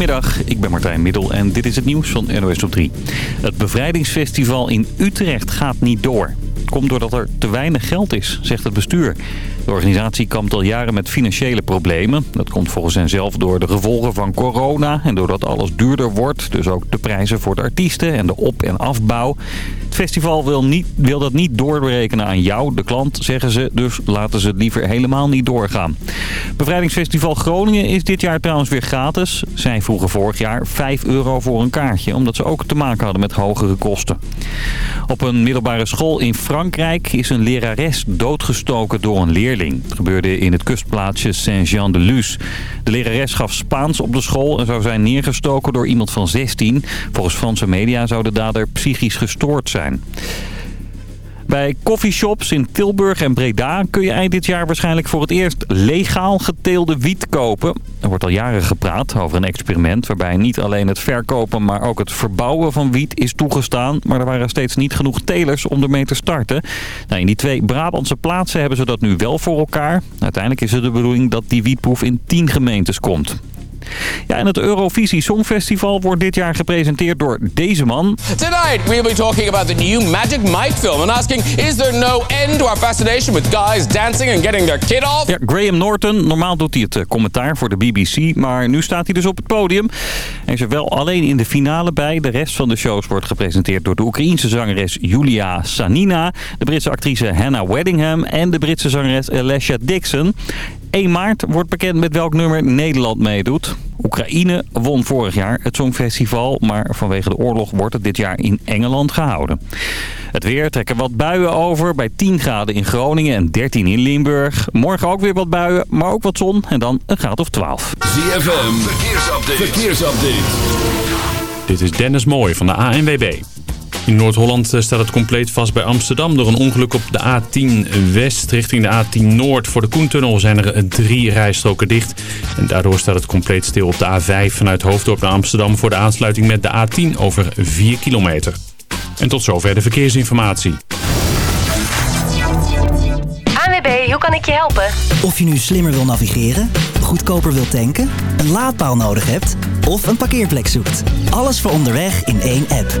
Goedemiddag, ik ben Martijn Middel en dit is het nieuws van NOS op 3. Het bevrijdingsfestival in Utrecht gaat niet door. Komt doordat er te weinig geld is, zegt het bestuur. De organisatie kampt al jaren met financiële problemen. Dat komt volgens hen zelf door de gevolgen van corona en doordat alles duurder wordt. Dus ook de prijzen voor de artiesten en de op- en afbouw. Het festival wil, niet, wil dat niet doorberekenen aan jou, de klant, zeggen ze. Dus laten ze het liever helemaal niet doorgaan. Bevrijdingsfestival Groningen is dit jaar trouwens weer gratis. Zij vroegen vorig jaar 5 euro voor een kaartje, omdat ze ook te maken hadden met hogere kosten. Op een middelbare school in Frankrijk is een lerares doodgestoken door een leerling. Het gebeurde in het kustplaatsje Saint-Jean-de-Luz. De lerares gaf Spaans op de school en zou zijn neergestoken door iemand van 16. Volgens Franse media zou de dader psychisch gestoord zijn. Bij coffeeshops in Tilburg en Breda kun je eind dit jaar waarschijnlijk voor het eerst legaal geteelde wiet kopen. Er wordt al jaren gepraat over een experiment waarbij niet alleen het verkopen, maar ook het verbouwen van wiet is toegestaan. Maar er waren steeds niet genoeg telers om ermee te starten. Nou, in die twee Brabantse plaatsen hebben ze dat nu wel voor elkaar. Uiteindelijk is het de bedoeling dat die wietproef in 10 gemeentes komt. Ja, en het Eurovisie Songfestival wordt dit jaar gepresenteerd door deze man. Tonight we'll be talking about the new Magic Mike film and asking is there no end to our fascination with guys dancing and getting their kid off? Ja, Graham Norton. Normaal doet hij het eh, commentaar voor de BBC, maar nu staat hij dus op het podium. Hij is er wel alleen in de finale bij. De rest van de shows wordt gepresenteerd door de Oekraïense zangeres Julia Sanina, de Britse actrice Hannah Weddingham en de Britse zangeres Alessia Dixon. 1 maart wordt bekend met welk nummer Nederland meedoet. Oekraïne won vorig jaar het Songfestival, maar vanwege de oorlog wordt het dit jaar in Engeland gehouden. Het weer trekken wat buien over bij 10 graden in Groningen en 13 in Limburg. Morgen ook weer wat buien, maar ook wat zon en dan een graad of 12. ZFM, verkeersupdate. verkeersupdate. Dit is Dennis Mooij van de ANWB. In Noord-Holland eh, staat het compleet vast bij Amsterdam door een ongeluk op de A10 West richting de A10 Noord. Voor de Koentunnel zijn er drie rijstroken dicht. En daardoor staat het compleet stil op de A5 vanuit Hoofddorp naar Amsterdam voor de aansluiting met de A10 over 4 kilometer. En tot zover de verkeersinformatie. ANWB, hoe kan ik je helpen? Of je nu slimmer wil navigeren, goedkoper wil tanken, een laadpaal nodig hebt of een parkeerplek zoekt. Alles voor onderweg in één app.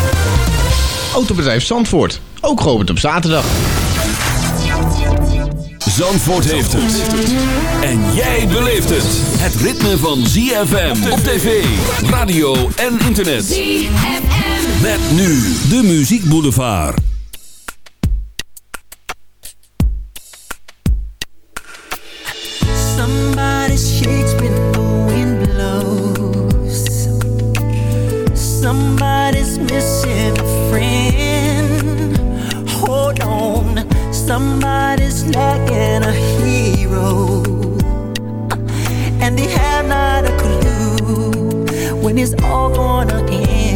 Autobedrijf Zandvoort, ook geopend op zaterdag. Zandvoort heeft het. En jij beleeft het. Het ritme van ZFM op tv, radio en internet. ZFM. Met nu de Muziek Boulevard. Somebody shakes when the wind blows. Somebody's missing friend. Hold on, somebody's lacking a hero. And they have not a clue when it's all gonna end.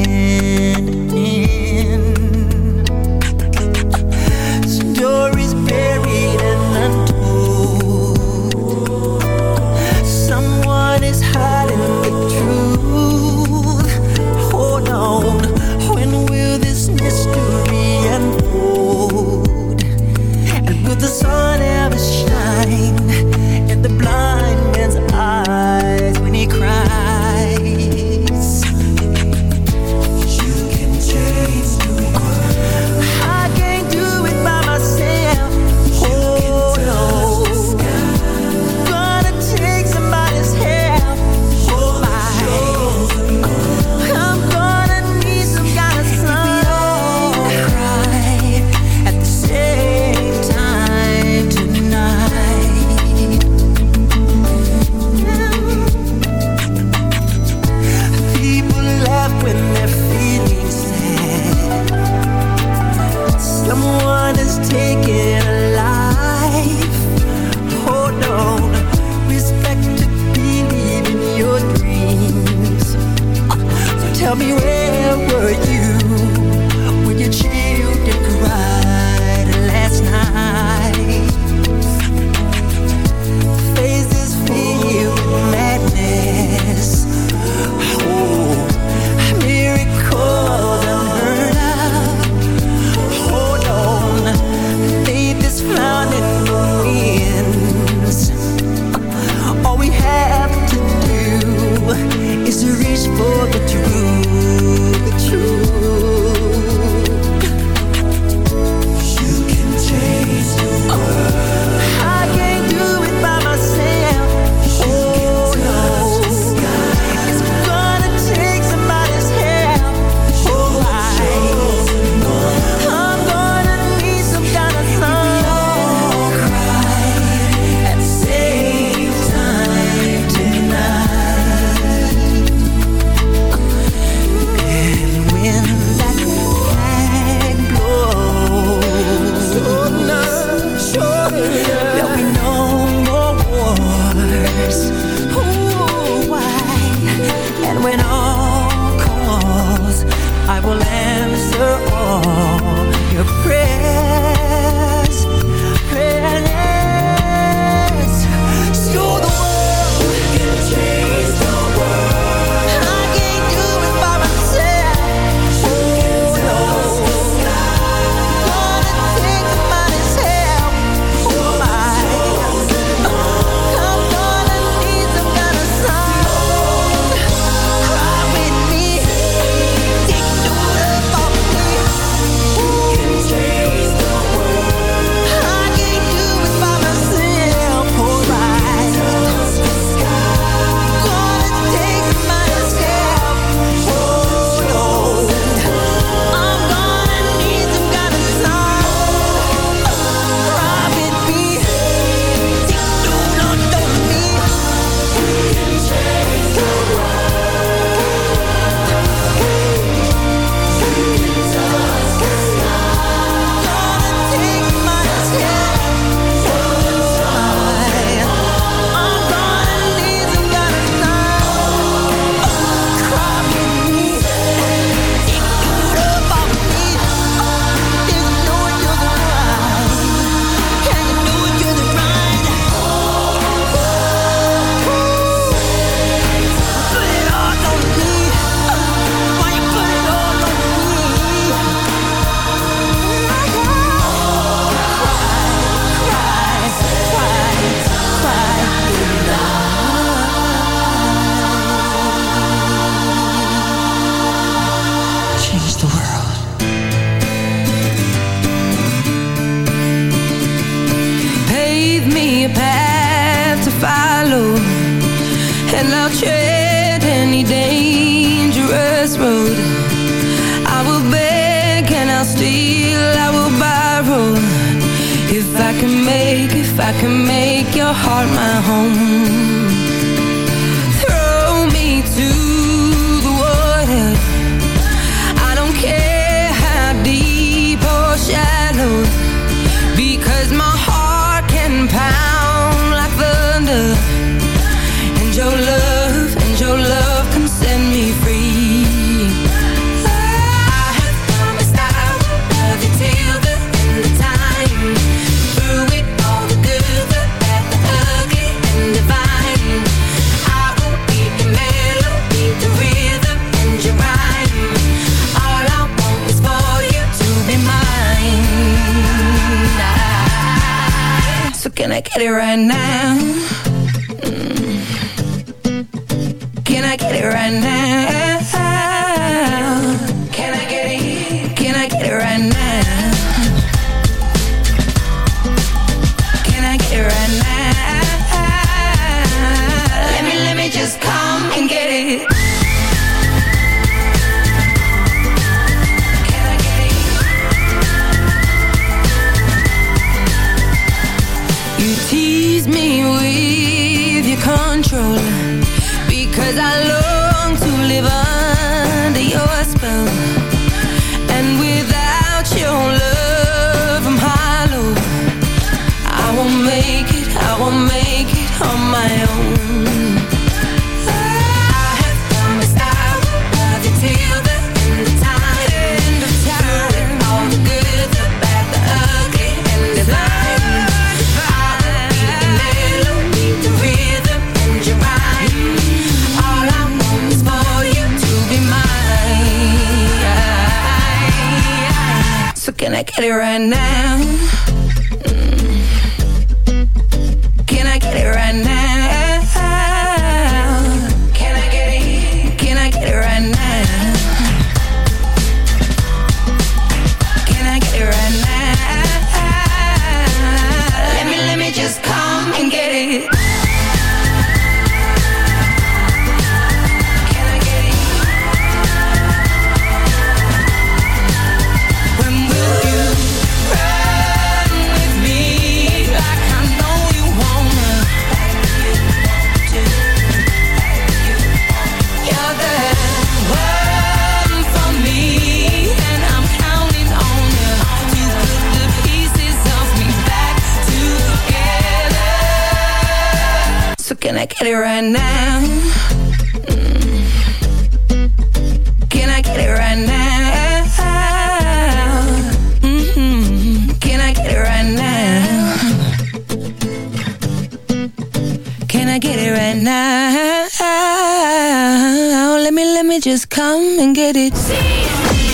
Just come and get it. How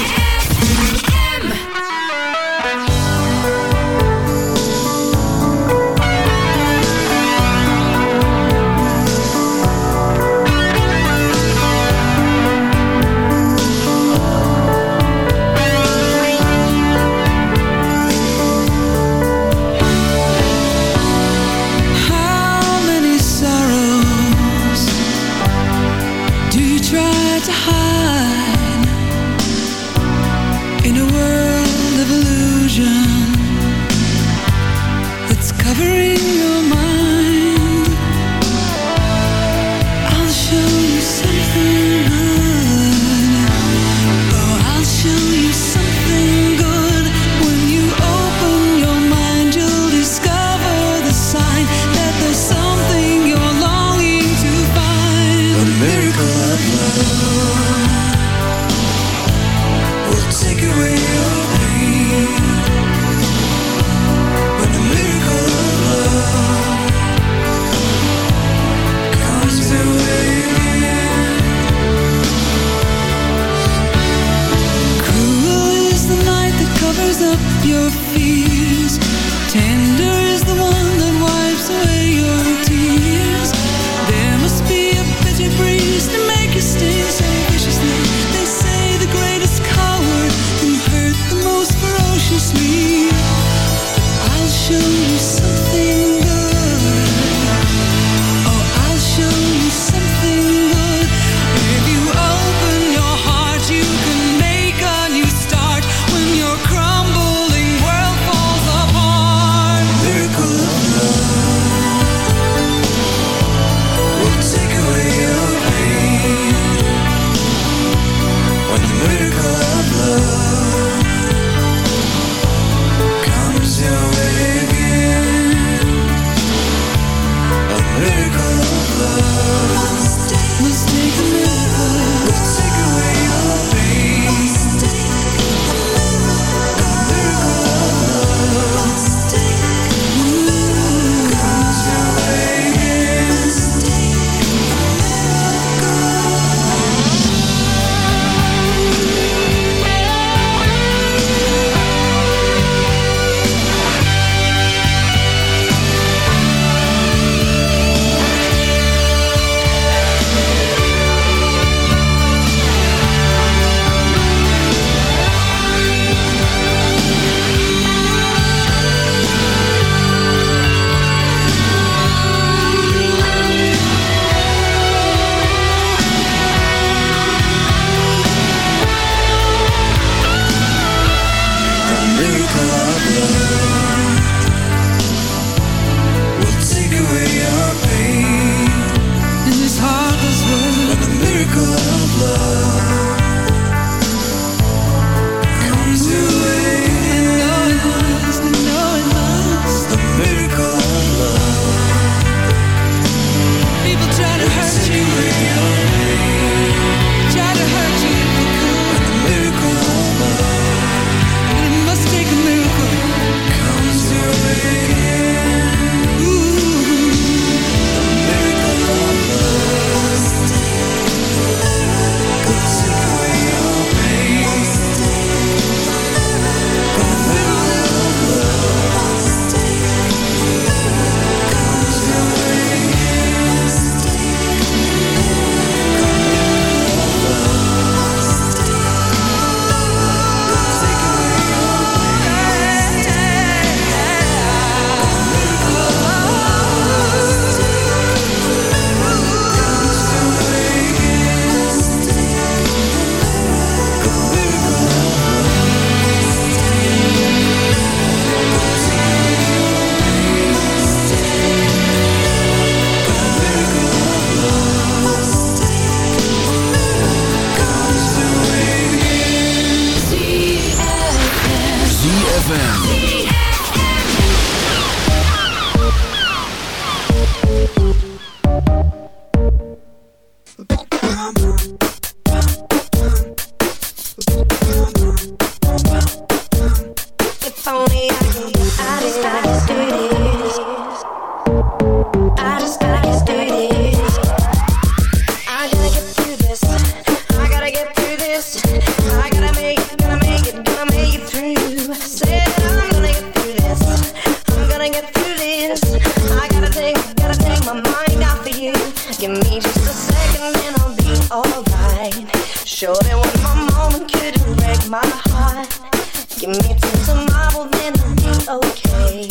okay.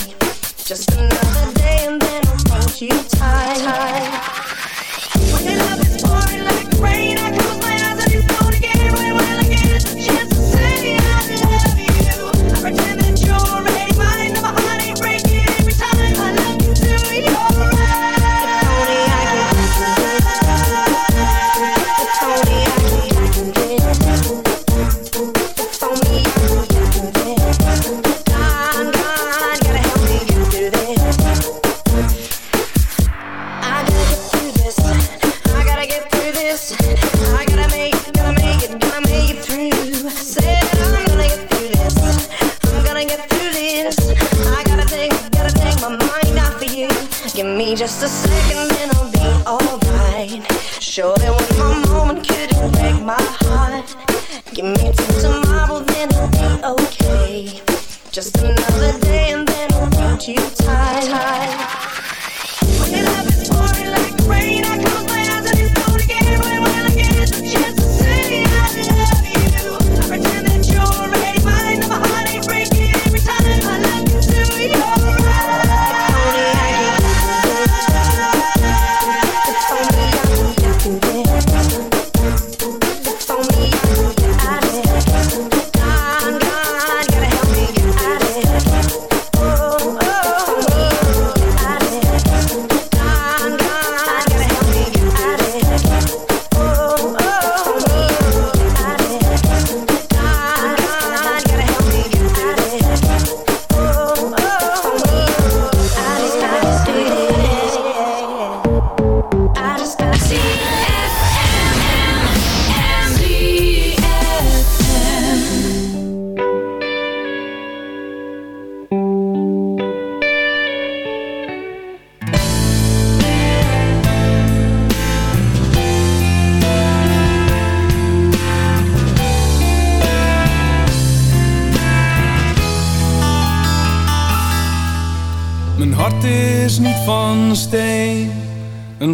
Just another day and then I'll hold you tight. When your love is pouring like rain.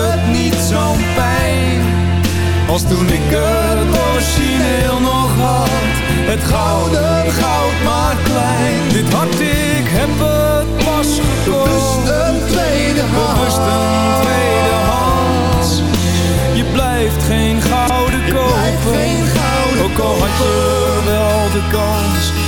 het niet zo'n pijn Als toen ik het origineel nog had. Het gouden goud maar klein. Dit hart ik heb het pas gekocht. Bewust een tweede hand. Tweede Je blijft geen gouden kopen geen gouden Ook al had je wel de kans.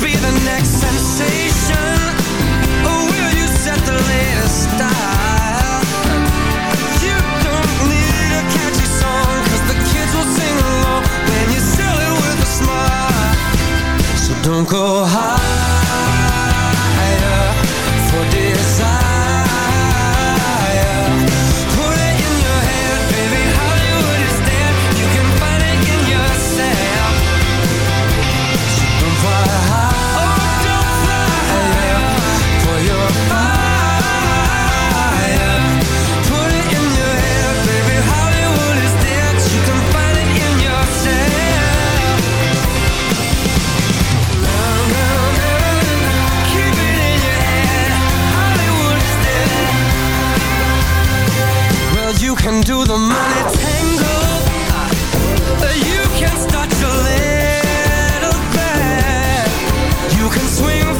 be the next sensation? Or will you set the latest style? You don't need a catchy song, cause the kids will sing along when you sell it with a smile. So don't go higher can do the money tango. You can start your little band You can swing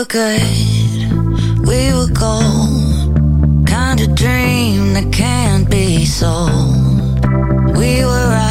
were good, we were gold. Kind of dream that can't be sold. We were right.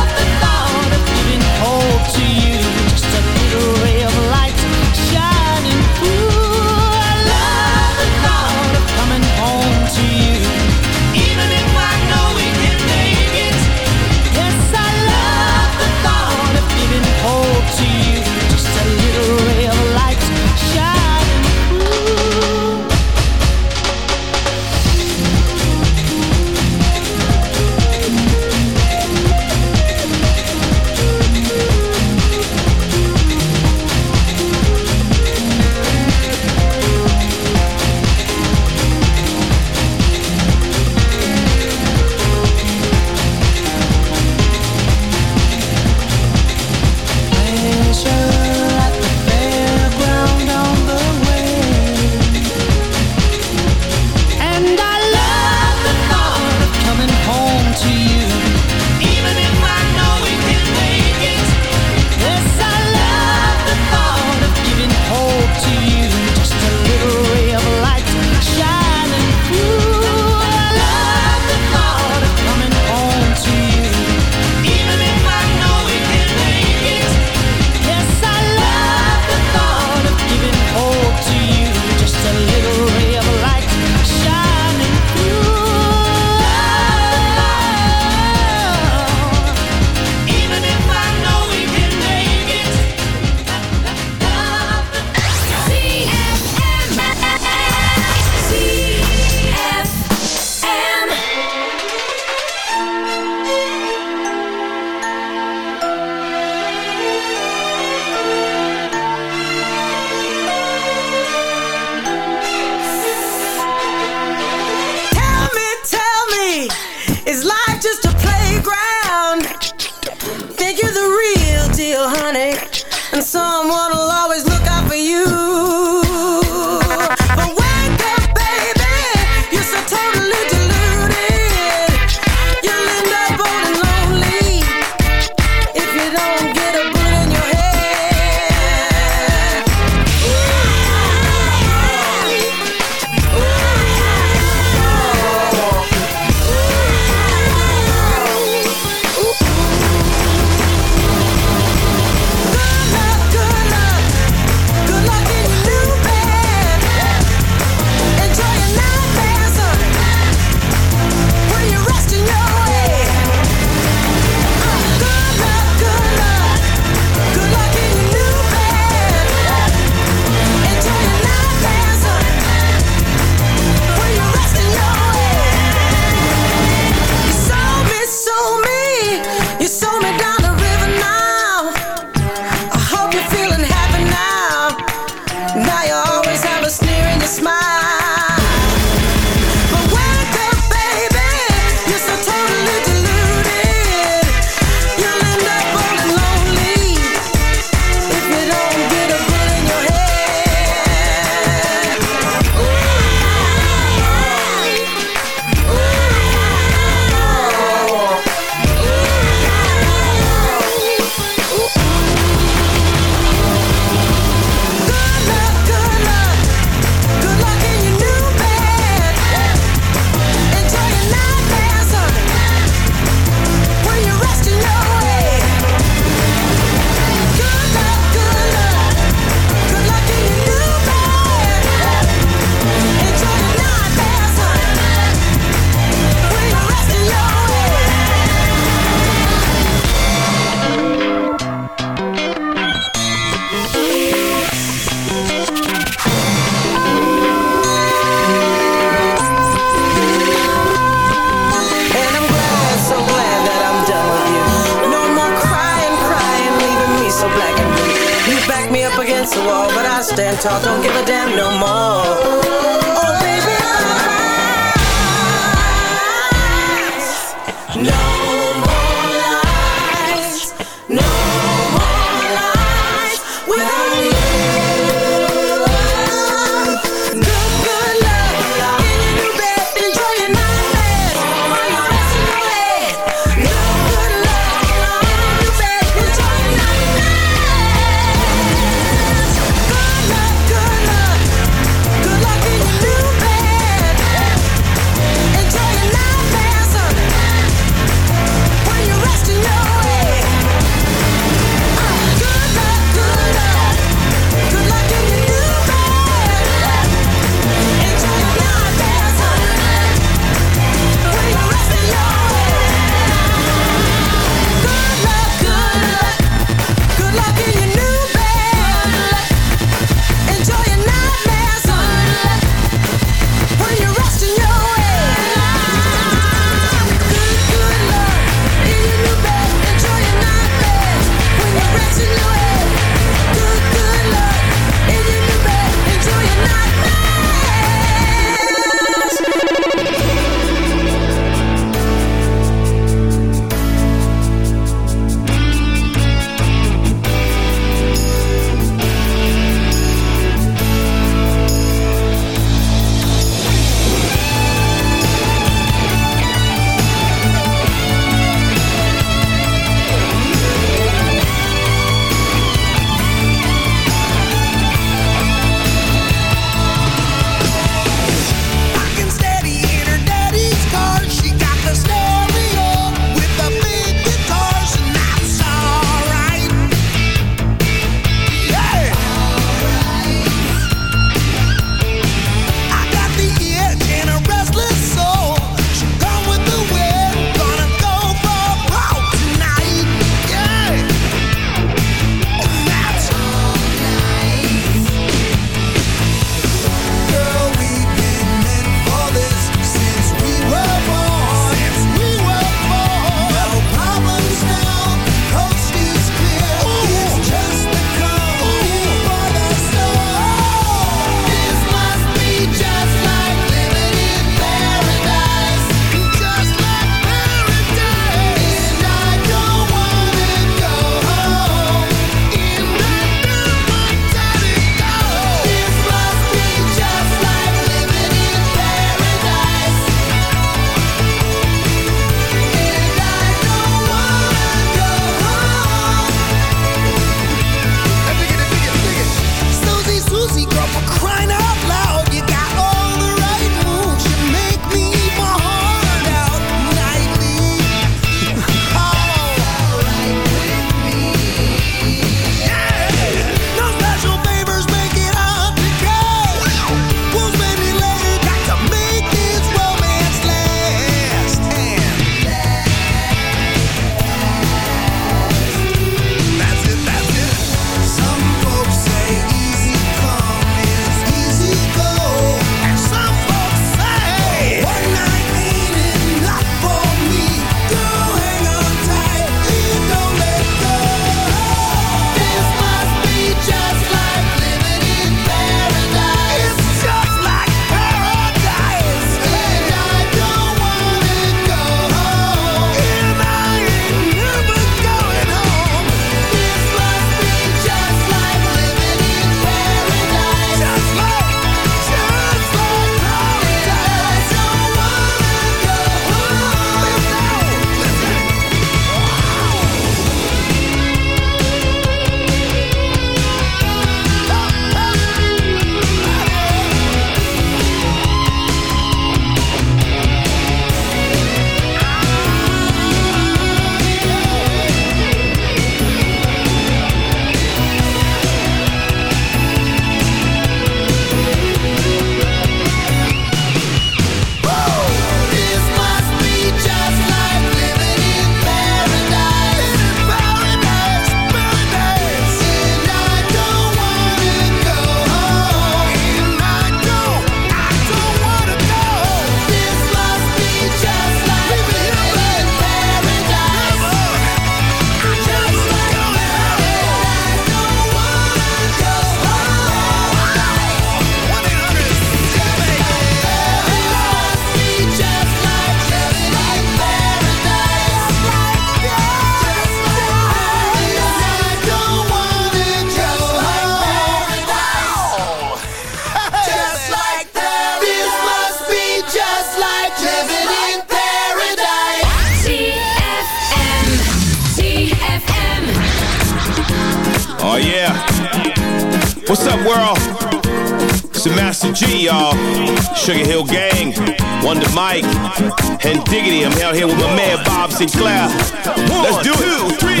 Out here with my man Bob Sinclair. Let's do it. Two, three, it.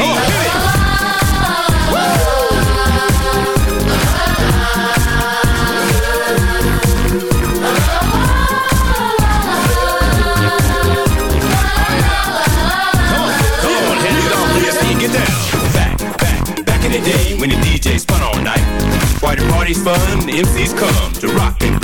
Down. Back, back in the day when the DJ spun all night. Why the party's fun, the MCs come to rock and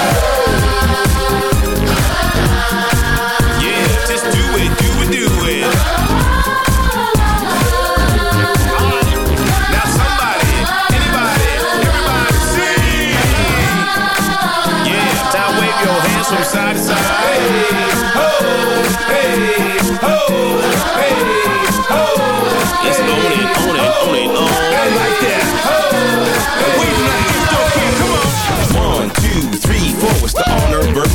Yeah,